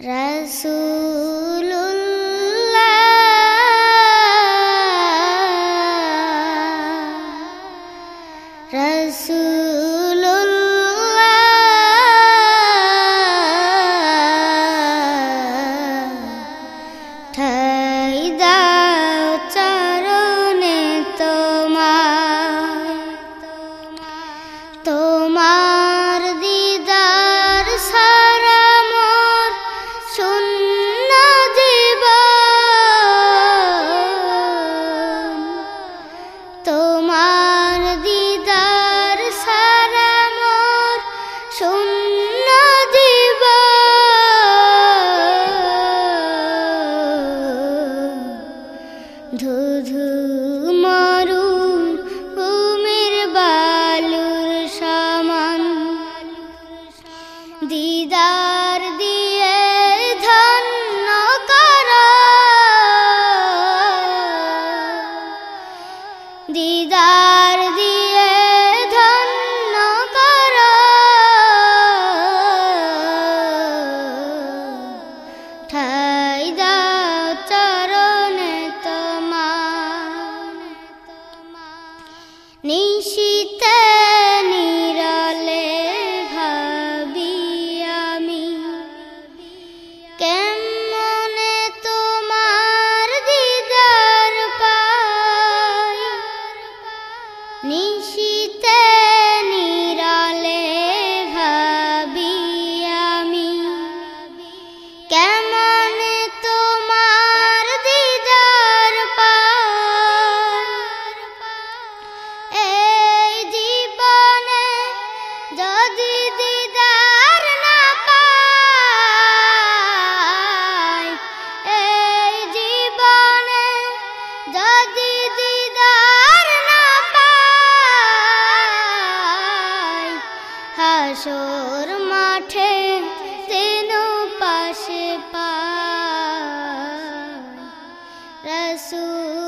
Rasulullah. Rasul ধুধু মারু উমের বালুর সামান। দিদার দিয়ে ধন্য কর। দিদার নিশীত নিরলে ভাবি কেমনে তোমার দিদার পাই? নিশীতে হাসর মাঠে তেন পাশে পা। রসুল